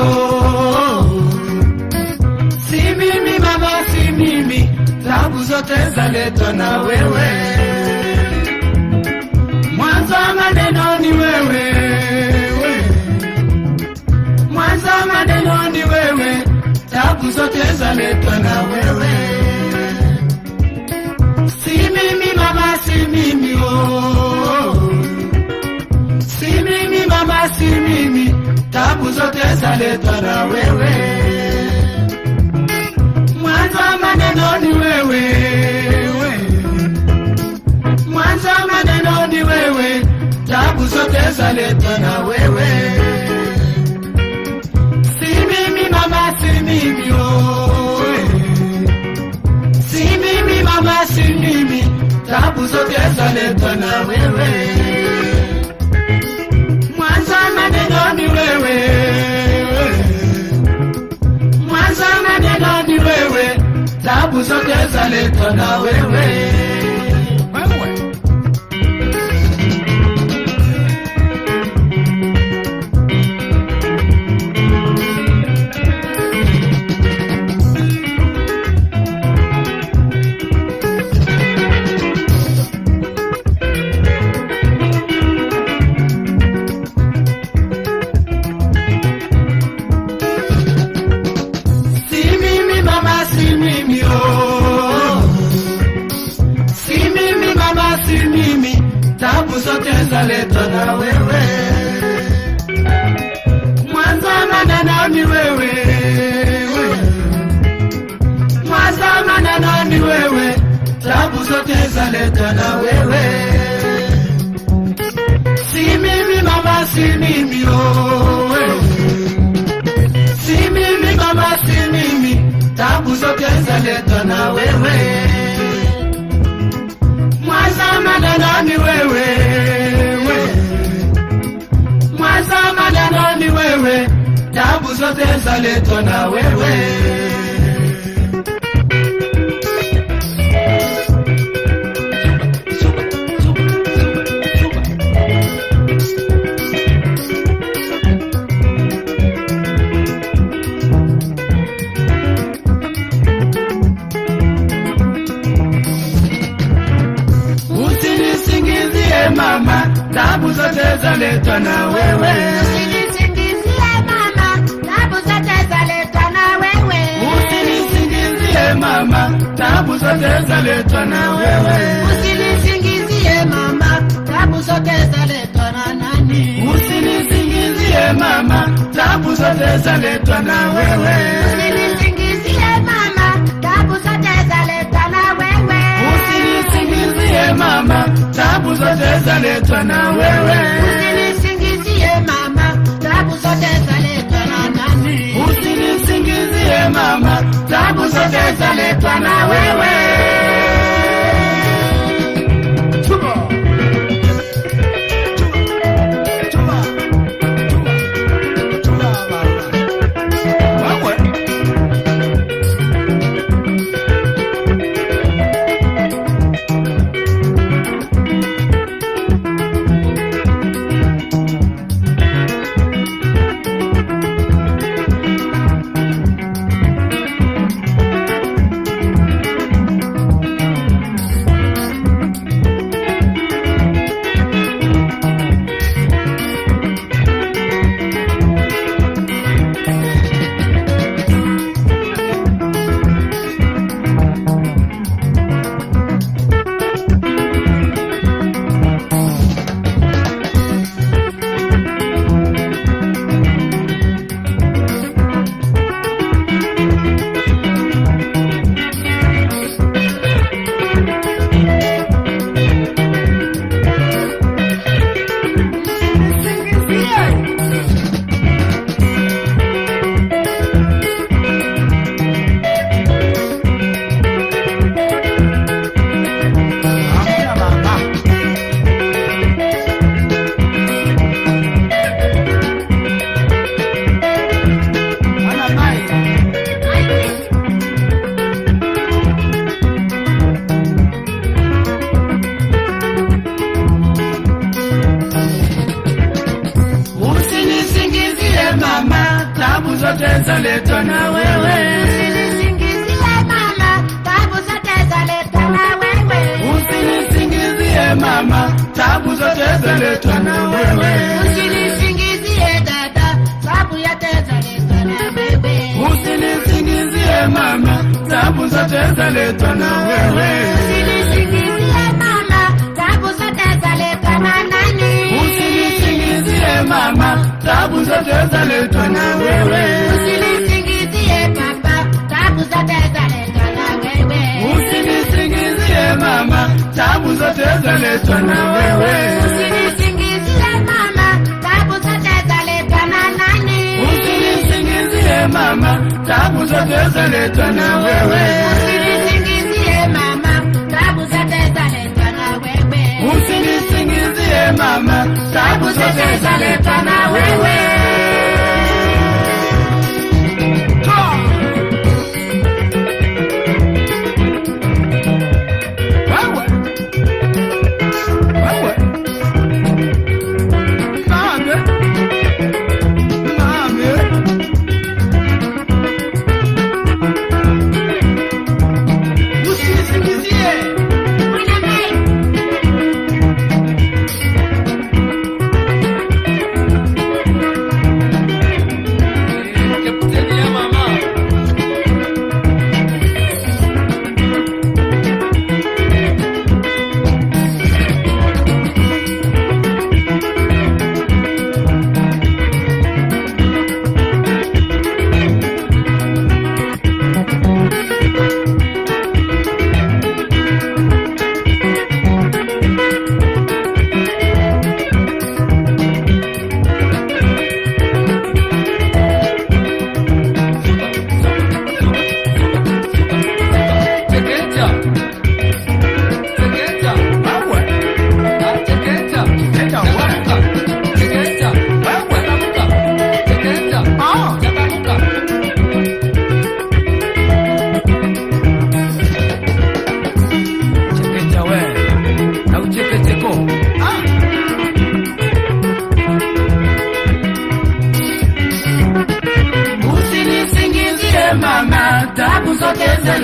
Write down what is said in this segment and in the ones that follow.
oh. Si mimi mama, si mimi, tabu zote zaletwa na wewe. Mwanzo wa maneno ni wewe, mwanzo wa maneno ni wewe, tabu zote zaletwa na wewe. Zote na wewe. Mwanzo wa maneno ni wewe, zote zaletwa na wewe. Si mimi mama, si mimi oh. Si mimi mama, si mimi, tabu zote zaletwa na wewe. nabuzoka ezaleka na wewe. Maneno ni wewe, mwazama na nani wewe, tabu zote zaleta na wewe. Si mimi mama, si mimi oh. Si mimi mama, si mimi, tabu zote zaleta na wewe. mwazama na nani wewe, zote zaletwa na wewe. Usinisingizie mama, tabu zote zaletwa na wewe. Zote zaletwa na wewe. Usinisingizie mama, tabu zote zaletwa na nani? Usinisingizie mama, tabu zote zaletwa na wewe. Usinisingizie mama, tabu zote zaletwa na wewe. Usinisingizie mama, tabu zote zaletwa na wewe. Usinisingizie mama, tabu zote zaletwa na nani? Usinisingizie mama, tabu zote zaletwa na wewe. Zote zaletwa na wewe. Usinisingizie dada, tabu yote zaletwa na wewe. Usinisingizie mama, tabu zote zaletwa na wewe. Usinisingizie mama, tabu zote zaletwa na nani? Usinisingizie mama, tabu zote zaletwa na wewe. Usinisingizie baba, tabu zote zaletwa na wewe. Usinisingizie mama, tabu zote zaletwa na wewe. Zote zaletwa na wewe. Usinisingizie mama, tabu zote zaletwa na wewe. Usinisingizie mama, tabu zote zaletwa na wewe.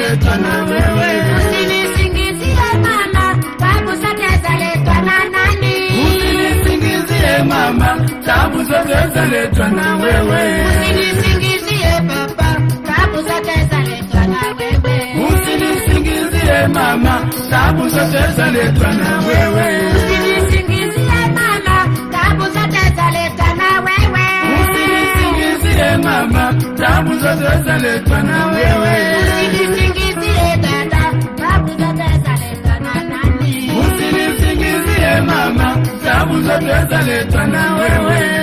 Zaletwa na wewe. Usinisingizie mama, tabu zote zaletwa na nani? Usinisingizie mama, tabu zote zaletwa na wewe. Usinisingizie baba, tabu zote zaletwa na wewe. Usinisingizie mama, tabu zote zaletwa na wewe. Usinisingizie mama, tabu zote zaletwa na wewe. Usinisingizie mama, tabu zote zaletwa na wewe. Zote zaletwa na wewe.